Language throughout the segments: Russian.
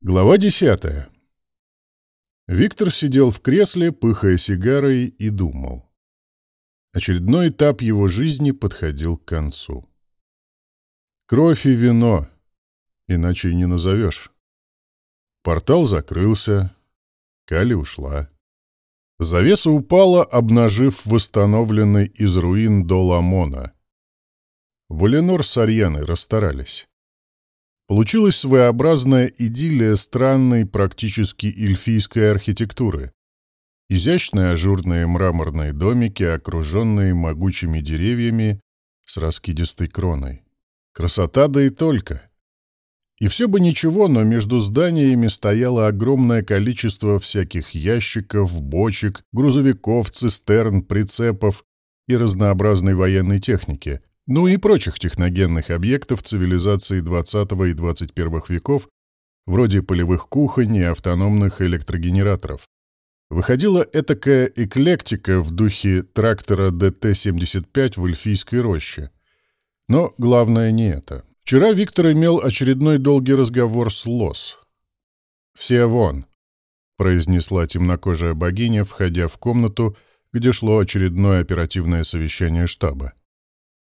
Глава десятая. Виктор сидел в кресле, пыхая сигарой, и думал. Очередной этап его жизни подходил к концу. Кровь и вино, иначе и не назовешь. Портал закрылся, Кали ушла. Завеса упала, обнажив восстановленный из руин дол Амона. Валенор с Арьяной расстарались. Получилась своеобразная идиллия странной, практически эльфийской архитектуры. Изящные ажурные мраморные домики, окруженные могучими деревьями с раскидистой кроной. Красота да и только. И все бы ничего, но между зданиями стояло огромное количество всяких ящиков, бочек, грузовиков, цистерн, прицепов и разнообразной военной техники, ну и прочих техногенных объектов цивилизации XX и XXI веков, вроде полевых кухонь и автономных электрогенераторов. Выходила этакая эклектика в духе трактора ДТ-75 в эльфийской роще. Но главное не это. Вчера Виктор имел очередной долгий разговор с Лос. «Все вон», — произнесла темнокожая богиня, входя в комнату, где шло очередное оперативное совещание штаба.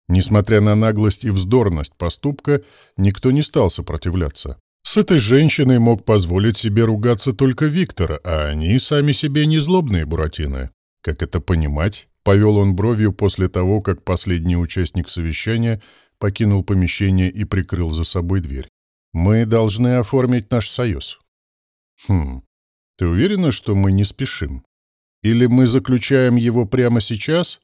Несмотря на наглость и вздорность поступка, никто не стал сопротивляться. С этой женщиной мог позволить себе ругаться только Виктор, а они сами себе не злобные буратины. Как это понимать? Повел он бровью после того, как последний участник совещания покинул помещение и прикрыл за собой дверь. «Мы должны оформить наш союз». «Хм, ты уверена, что мы не спешим? Или мы заключаем его прямо сейчас?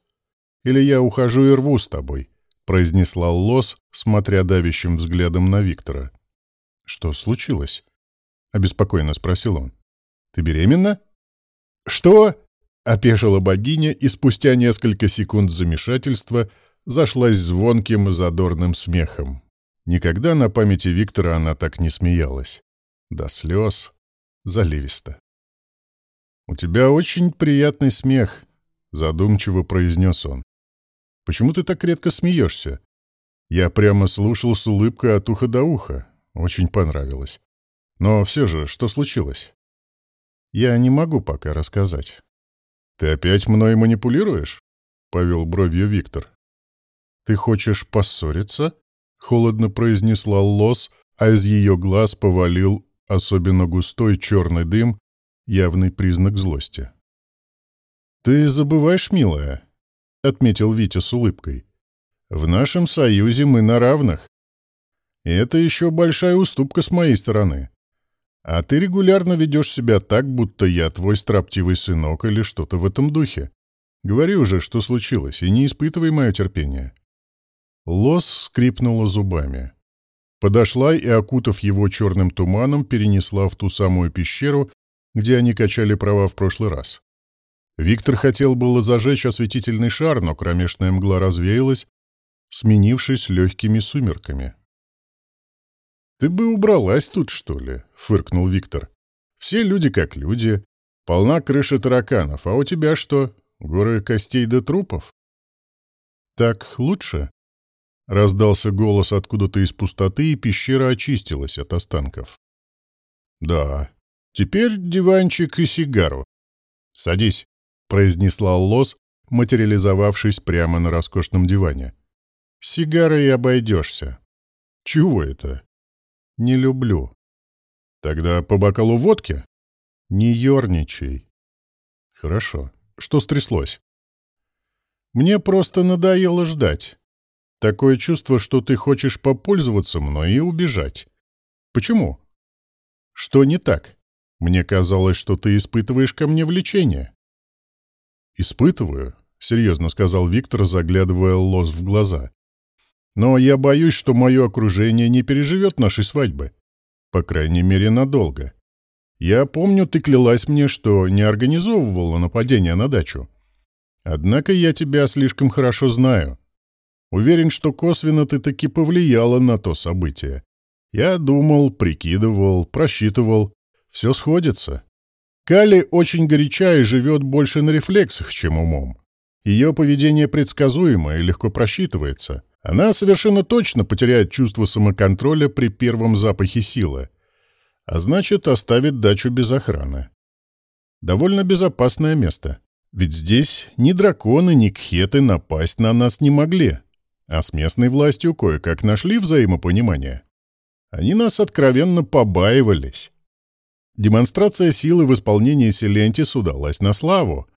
Или я ухожу и рву с тобой?» — произнесла Лос, смотря давящим взглядом на Виктора. «Что случилось?» — обеспокоенно спросил он. «Ты беременна?» «Что?» — опешила богиня и спустя несколько секунд замешательства зашлась звонким задорным смехом. Никогда на памяти Виктора она так не смеялась. До слез. Заливисто. «У тебя очень приятный смех», — задумчиво произнес он. Почему ты так редко смеешься?» Я прямо слушал с улыбкой от уха до уха. Очень понравилось. Но все же, что случилось? Я не могу пока рассказать. «Ты опять мной манипулируешь?» — повел бровью Виктор. «Ты хочешь поссориться?» — холодно произнесла Лос, а из ее глаз повалил особенно густой черный дым, явный признак злости. «Ты забываешь, милая, отметил Витя с улыбкой. «В нашем союзе мы на равных. И это еще большая уступка с моей стороны. А ты регулярно ведешь себя так, будто я твой строптивый сынок или что-то в этом духе. Говори уже, что случилось, и не испытывай мое терпение». Лос скрипнула зубами. Подошла и, окутав его черным туманом, перенесла в ту самую пещеру, где они качали права в прошлый раз. Виктор хотел было зажечь осветительный шар, но кромешная мгла развеялась, сменившись легкими сумерками. «Ты бы убралась тут, что ли?» — фыркнул Виктор. «Все люди как люди. Полна крыша тараканов. А у тебя что, горы костей до трупов?» «Так лучше?» — раздался голос откуда-то из пустоты, и пещера очистилась от останков. «Да. Теперь диванчик и сигару. Садись». — произнесла Лос, материализовавшись прямо на роскошном диване. «Сигарой обойдешься». «Чего это?» «Не люблю». «Тогда по бокалу водки?» «Не ерничай». «Хорошо. Что стряслось?» «Мне просто надоело ждать. Такое чувство, что ты хочешь попользоваться мной и убежать. Почему?» «Что не так? Мне казалось, что ты испытываешь ко мне влечение». «Испытываю», — серьезно сказал Виктор, заглядывая Лос в глаза. «Но я боюсь, что мое окружение не переживет нашей свадьбы. По крайней мере, надолго. Я помню, ты клялась мне, что не организовывала нападение на дачу. Однако я тебя слишком хорошо знаю. Уверен, что косвенно ты таки повлияла на то событие. Я думал, прикидывал, просчитывал. Все сходится. Калли очень горяча и живет больше на рефлексах, чем умом. Ее поведение предсказуемо и легко просчитывается. Она совершенно точно потеряет чувство самоконтроля при первом запахе силы. А значит, оставит дачу без охраны. Довольно безопасное место. Ведь здесь ни драконы, ни кхеты напасть на нас не могли. А с местной властью кое-как нашли взаимопонимание. Они нас откровенно побаивались. Демонстрация силы в исполнении Селентис удалась на славу.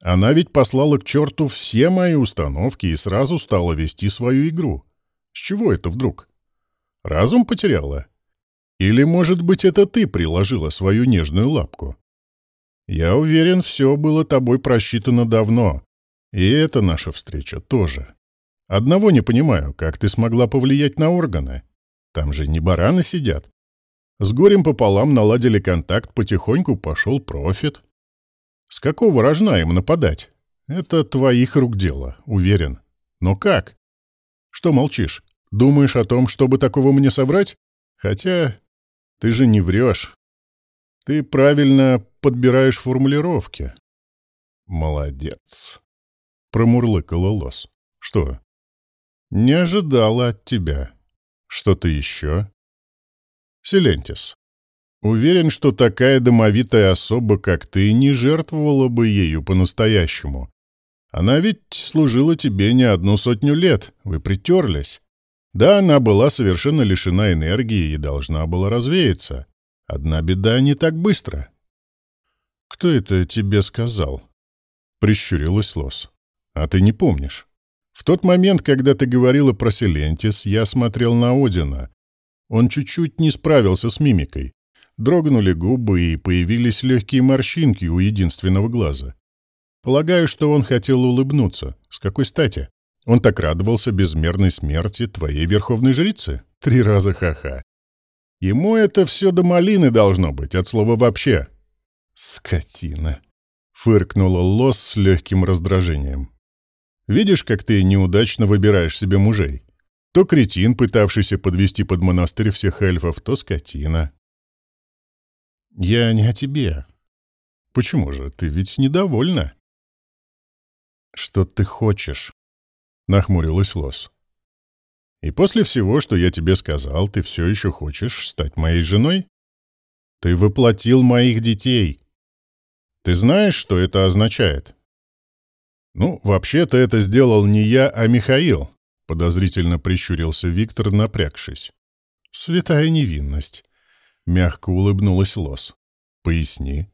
Она ведь послала к черту все мои установки и сразу стала вести свою игру. С чего это вдруг? Разум потеряла? Или, может быть, это ты приложила свою нежную лапку? Я уверен, все было тобой просчитано давно. И эта наша встреча тоже. Одного не понимаю, как ты смогла повлиять на органы. Там же не бараны сидят. С горем пополам наладили контакт, потихоньку пошел профит. С какого рожна им нападать? Это твоих рук дело, уверен. Но как? Что молчишь? Думаешь о том, чтобы такого мне соврать? Хотя ты же не врешь. Ты правильно подбираешь формулировки. Молодец. Промурлыкала Лос. Что? Не ожидала от тебя. Что-то еще? Селентис. Уверен, что такая домовитая особа, как ты, не жертвовала бы ею по-настоящему. Она ведь служила тебе не одну сотню лет, вы притерлись. Да, она была совершенно лишена энергии и должна была развеяться. Одна беда не так быстро. «Кто это тебе сказал?» — прищурилась Лос. «А ты не помнишь?» В тот момент, когда ты говорила про Селентис, я смотрел на Одина. Он чуть-чуть не справился с мимикой. Дрогнули губы и появились легкие морщинки у единственного глаза. Полагаю, что он хотел улыбнуться. С какой стати? Он так радовался безмерной смерти твоей верховной жрицы? Три раза ха-ха. Ему это все до малины должно быть, от слова «вообще». «Скотина!» — фыркнула Лос с легким раздражением. Видишь, как ты неудачно выбираешь себе мужей? То кретин, пытавшийся подвести под монастырь всех эльфов, то скотина. Я не о тебе. Почему же? Ты ведь недовольна. Что ты хочешь? Нахмурилась Лос. И после всего, что я тебе сказал, ты все еще хочешь стать моей женой? Ты воплотил моих детей. Ты знаешь, что это означает? «Ну, вообще-то это сделал не я, а Михаил», — подозрительно прищурился Виктор, напрягшись. «Святая невинность», — мягко улыбнулась Лос. «Поясни».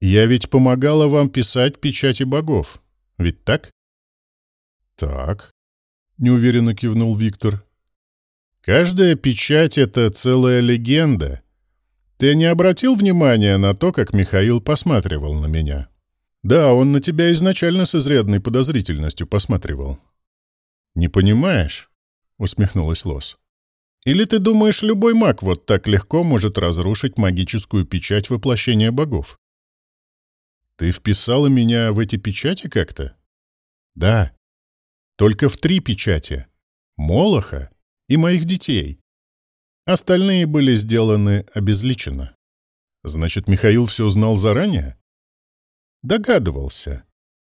«Я ведь помогала вам писать печати богов, ведь так?» «Так», — неуверенно кивнул Виктор. «Каждая печать — это целая легенда. Ты не обратил внимания на то, как Михаил посматривал на меня?» Да, он на тебя изначально с изрядной подозрительностью посматривал. Не понимаешь? усмехнулась Лос. Или ты думаешь, любой маг вот так легко может разрушить магическую печать воплощения богов? Ты вписала меня в эти печати как-то? Да. Только в три печати. Молоха и моих детей. Остальные были сделаны обезличенно. Значит, Михаил все знал заранее? Догадывался.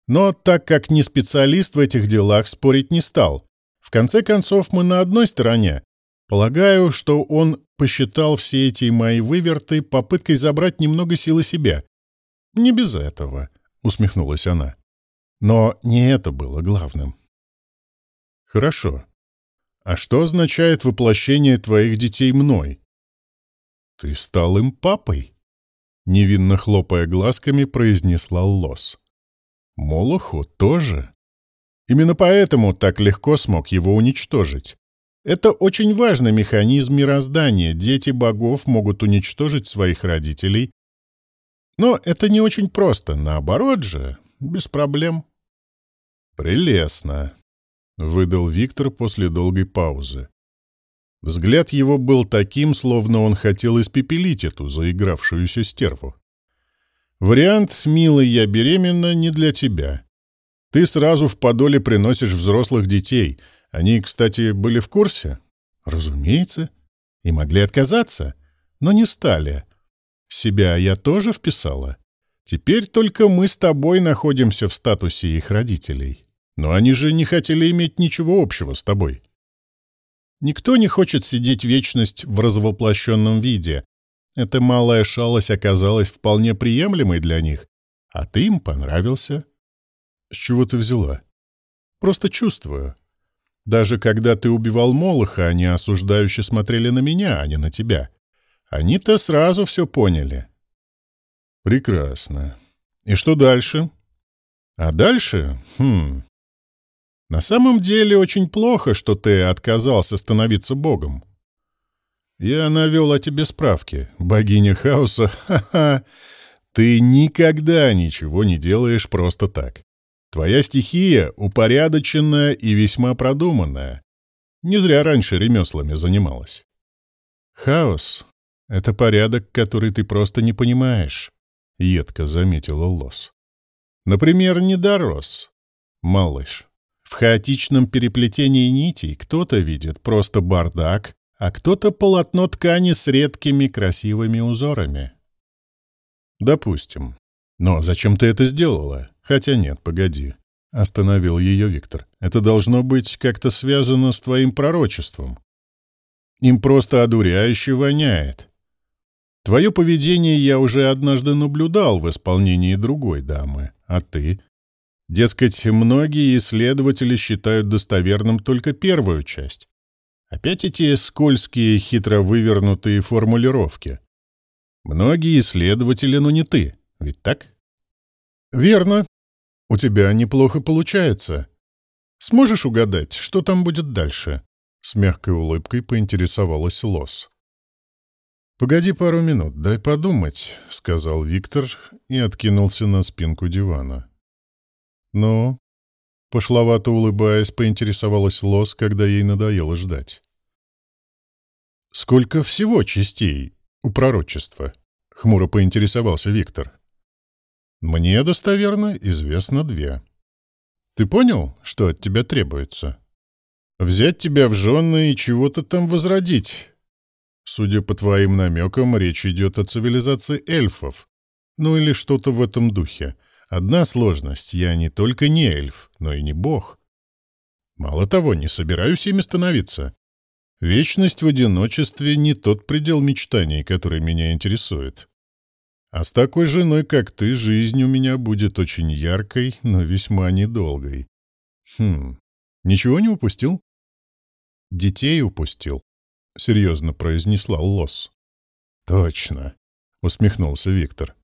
Но так как не специалист в этих делах, спорить не стал. В конце концов, мы на одной стороне. Полагаю, что он посчитал все эти мои выверты попыткой забрать немного силы себе. «Не без этого», — усмехнулась она. «Но не это было главным». «Хорошо. А что означает воплощение твоих детей мной?» «Ты стал им папой?» Невинно хлопая глазками, произнесла Лос. Молоху тоже. Именно поэтому так легко смог его уничтожить. Это очень важный механизм мироздания. Дети богов могут уничтожить своих родителей. Но это не очень просто. Наоборот же, без проблем. «Прелестно», — выдал Виктор после долгой паузы. Взгляд его был таким, словно он хотел испепелить эту заигравшуюся стерву. «Вариант «Милый, я беременна» не для тебя. Ты сразу в подоле приносишь взрослых детей. Они, кстати, были в курсе?» «Разумеется. И могли отказаться, но не стали. Себя я тоже вписала. Теперь только мы с тобой находимся в статусе их родителей. Но они же не хотели иметь ничего общего с тобой». Никто не хочет сидеть вечность в развоплощенном виде. Эта малая шалость оказалась вполне приемлемой для них, а ты им понравился. С чего ты взяла? Просто чувствую. Даже когда ты убивал Молоха, они осуждающе смотрели на меня, а не на тебя. Они-то сразу все поняли. Прекрасно. И что дальше? А дальше? Хм. На самом деле очень плохо, что ты отказался становиться богом. Я навел о тебе справки. Богиня хаоса, ха-ха. Ты никогда ничего не делаешь просто так. Твоя стихия упорядоченная и весьма продуманная. Не зря раньше ремеслами занималась. Хаос — это порядок, который ты просто не понимаешь, — едко заметила Лос. Например, недорос. Малыш. В хаотичном переплетении нитей кто-то видит просто бардак, а кто-то полотно ткани с редкими красивыми узорами. Допустим. Но зачем ты это сделала? Хотя нет, погоди. Остановил ее Виктор. Это должно быть как-то связано с твоим пророчеством. Им просто одуряюще воняет. Твое поведение я уже однажды наблюдал в исполнении другой дамы. А ты? Дескать, многие исследователи считают достоверным только первую часть. Опять эти скользкие, хитро вывернутые формулировки. Многие исследователи, но не ты. Ведь так? Верно. У тебя неплохо получается. Сможешь угадать, что там будет дальше? С мягкой улыбкой поинтересовалась Лос. «Погоди пару минут, дай подумать», — сказал Виктор и откинулся на спинку дивана. «Ну?» — пошловато улыбаясь, поинтересовалась Лос, когда ей надоело ждать. «Сколько всего частей у пророчества?» — хмуро поинтересовался Виктор. Мне достоверно известно две. Ты понял, что от тебя требуется? Взять тебя в жены и чего-то там возродить. Судя по твоим намекам, речь идет о цивилизации эльфов. Ну или что-то в этом духе. Одна сложность — я не только не эльф, но и не бог. Мало того, не собираюсь ими становиться. Вечность в одиночестве — не тот предел мечтаний, который меня интересует. А с такой женой, как ты, жизнь у меня будет очень яркой, но весьма недолгой. Хм, ничего не упустил? Детей упустил, — серьезно произнесла Лос. Точно, — усмехнулся Виктор.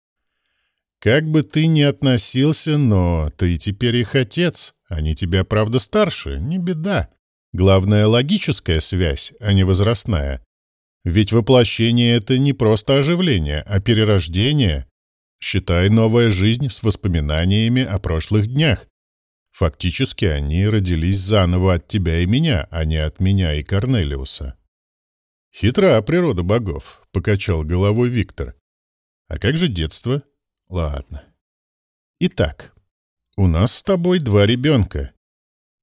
Как бы ты ни относился, но ты теперь их отец. Они тебя, правда, старше, не беда. Главное — логическая связь, а не возрастная. Ведь воплощение — это не просто оживление, а перерождение. Считай, новая жизнь с воспоминаниями о прошлых днях. Фактически они родились заново от тебя и меня, а не от меня и Корнелиуса. «Хитра природа богов», — покачал головой Виктор. «А как же детство?» «Ладно. Итак, у нас с тобой два ребенка.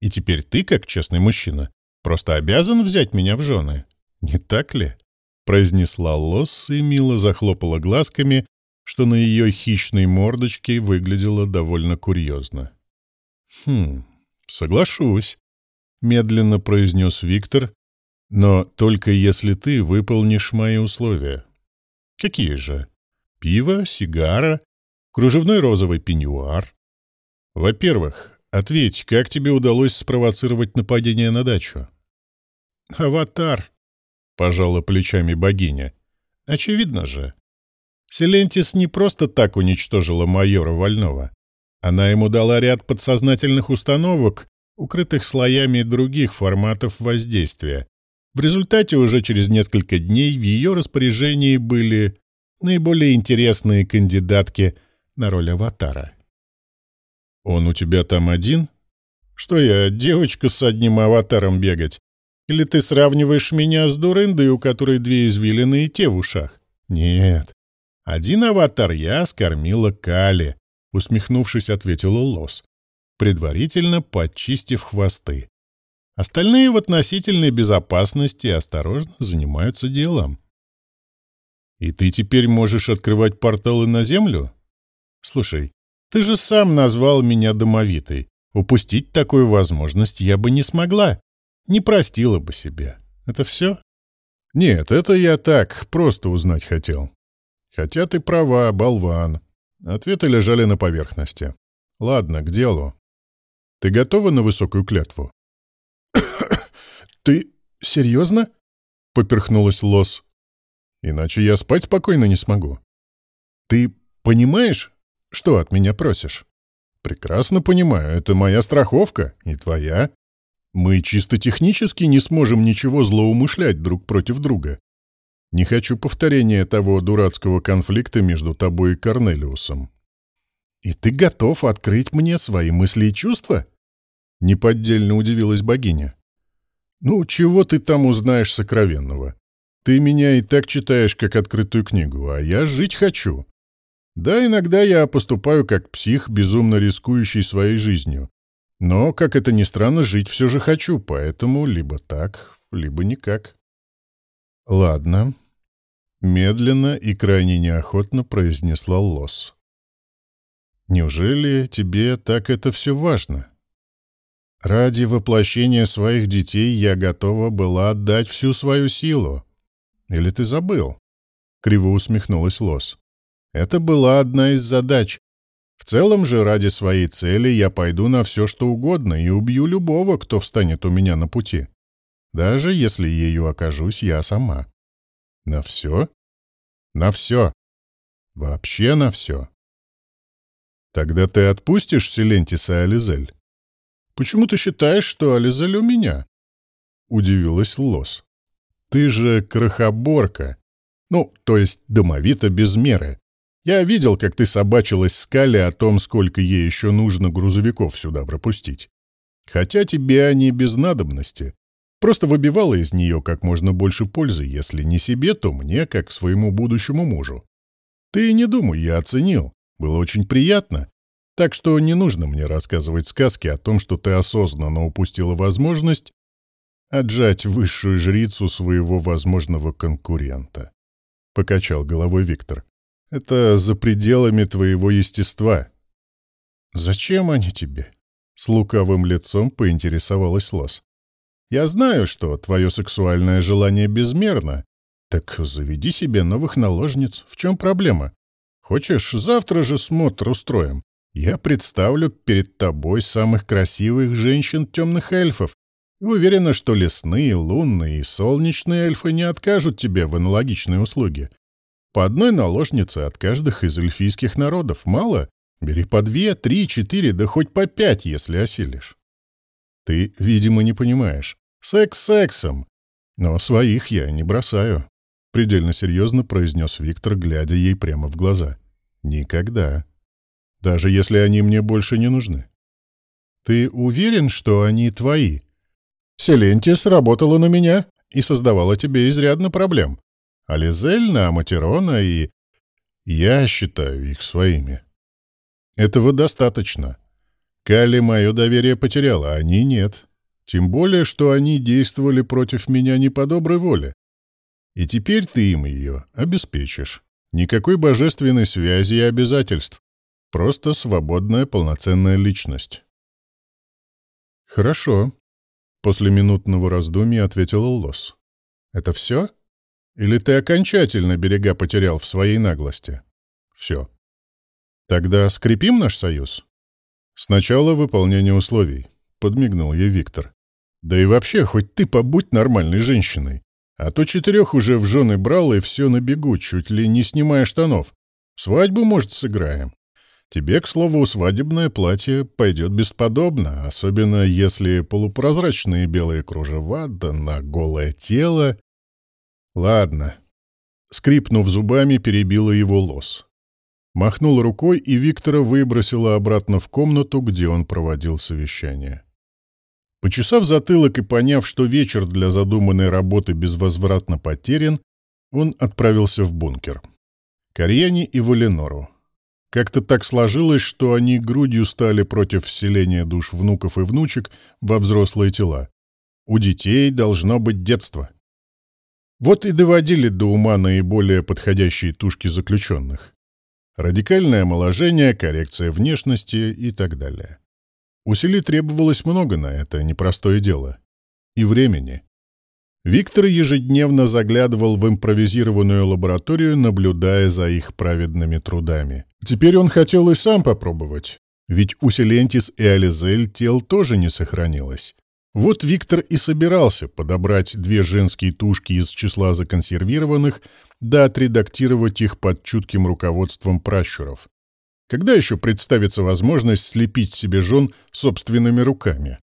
И теперь ты, как честный мужчина, просто обязан взять меня в жены. Не так ли?» произнесла Лосс и мило захлопала глазками, что на ее хищной мордочке выглядело довольно курьезно. «Хм, соглашусь», — медленно произнес Виктор, «но только если ты выполнишь мои условия». «Какие же? Пиво, сигара, кружевной розовый пеньюар?» «Во-первых, ответь, как тебе удалось спровоцировать нападение на дачу?» «Аватар», — пожала плечами богиня. «Очевидно же. Селентис не просто так уничтожила майора Вольного. Она ему дала ряд подсознательных установок, укрытых слоями других форматов воздействия. В результате уже через несколько дней в ее распоряжении были наиболее интересные кандидатки на роль аватара. «Он у тебя там один? Что я, девочка с одним аватаром бегать? Или ты сравниваешь меня с дурындой, у которой две извилины и те в ушах? Нет. Один аватар я скормила Кали, усмехнувшись, ответила Лос, предварительно подчистив хвосты. Остальные в относительной безопасности осторожно занимаются делом. И ты теперь можешь открывать порталы на Землю? Слушай, ты же сам назвал меня домовитой. Упустить такую возможность я бы не смогла не простила бы себе. Это все? Нет, это я так, просто узнать хотел. Хотя ты права, болван. Ответы лежали на поверхности. Ладно, к делу. Ты готова на высокую клятву? Ты серьезно? Поперхнулась Лос. Иначе я спать спокойно не смогу. Ты понимаешь, что от меня просишь? Прекрасно понимаю, это моя страховка, не твоя. Мы чисто технически не сможем ничего злоумышлять друг против друга. Не хочу повторения того дурацкого конфликта между тобой и Корнелиусом. И ты готов открыть мне свои мысли и чувства? Неподдельно удивилась богиня. Ну, чего ты там узнаешь сокровенного? Ты меня и так читаешь, как открытую книгу, а я жить хочу. Да, иногда я поступаю как псих, безумно рискующий своей жизнью. Но, как это ни странно, жить все же хочу, поэтому либо так, либо никак. Ладно. Медленно и крайне неохотно произнесла Лос. Неужели тебе так это все важно? Ради воплощения своих детей я готова была отдать всю свою силу. Или ты забыл? Криво усмехнулась Лос. Это была одна из задач. В целом же, ради своей цели я пойду на все, что угодно, и убью любого, кто встанет у меня на пути. Даже если ею окажусь я сама. На все? На все. Вообще на все. Тогда ты отпустишь Селентиса Ализель? Почему ты считаешь, что Ализель у меня? Удивилась Лос. Ты же крохоборка. Ну, то есть домовита без меры. Я видел, как ты собачилась с Кали о том, сколько ей еще нужно грузовиков сюда пропустить. Хотя тебе они без надобности. Просто выбивала из нее как можно больше пользы, если не себе, то мне, как своему будущему мужу. Ты не думай, я оценил. Было очень приятно. Так что не нужно мне рассказывать сказки о том, что ты осознанно упустила возможность отжать высшую жрицу своего возможного конкурента. Покачал головой Виктор. Это за пределами твоего естества. Зачем они тебе? С лукавым лицом поинтересовалась Лос. Я знаю, что твое сексуальное желание безмерно. Так заведи себе новых наложниц. В чем проблема? Хочешь, завтра же смотр устроим. Я представлю перед тобой самых красивых женщин темных эльфов. И уверена, что лесные, лунные и солнечные эльфы не откажут тебе в аналогичной услуге. По одной наложнице от каждых из эльфийских народов. Мало? Бери по две, три, четыре, да хоть по пять, если осилишь. Ты, видимо, не понимаешь. Секс сексом. Но своих я не бросаю. Предельно серьезно произнес Виктор, глядя ей прямо в глаза. Никогда. Даже если они мне больше не нужны. Ты уверен, что они твои? Селентис работала на меня и создавала тебе изрядно проблем. Ализель на Аматерона и... Я считаю их своими. Этого достаточно. Кали мое доверие потеряла, а они нет. Тем более, что они действовали против меня не по доброй воле. И теперь ты им ее обеспечишь. Никакой божественной связи и обязательств. Просто свободная полноценная личность. Хорошо. После минутного раздумья ответила Лос. Это все? Или ты окончательно берега потерял в своей наглости? Все. Тогда скрепим наш союз? Сначала выполнение условий, подмигнул ей Виктор. Да и вообще, хоть ты побудь нормальной женщиной. А то четырех уже в жены брал и все на бегу, чуть ли не снимая штанов. Свадьбу, может, сыграем. Тебе, к слову, свадебное платье пойдет бесподобно, особенно если полупрозрачные белые кружева, да на голое тело. Ладно. Скрипнув зубами, перебила его лос. Махнула рукой, и Виктора выбросила обратно в комнату, где он проводил совещание. Почесав затылок и поняв, что вечер для задуманной работы безвозвратно потерян, он отправился в бункер. К и Валенору. Как-то так сложилось, что они грудью стали против вселения душ внуков и внучек во взрослые тела. У детей должно быть детство. Вот и доводили до ума наиболее подходящие тушки заключенных. Радикальное омоложение, коррекция внешности и так далее. Усилий требовалось много на это непростое дело. И времени. Виктор ежедневно заглядывал в импровизированную лабораторию, наблюдая за их праведными трудами. Теперь он хотел и сам попробовать, ведь у Селентис и Ализель тел тоже не сохранилось. Вот Виктор и собирался подобрать две женские тушки из числа законсервированных, да отредактировать их под чутким руководством пращуров. Когда еще представится возможность слепить себе жен собственными руками?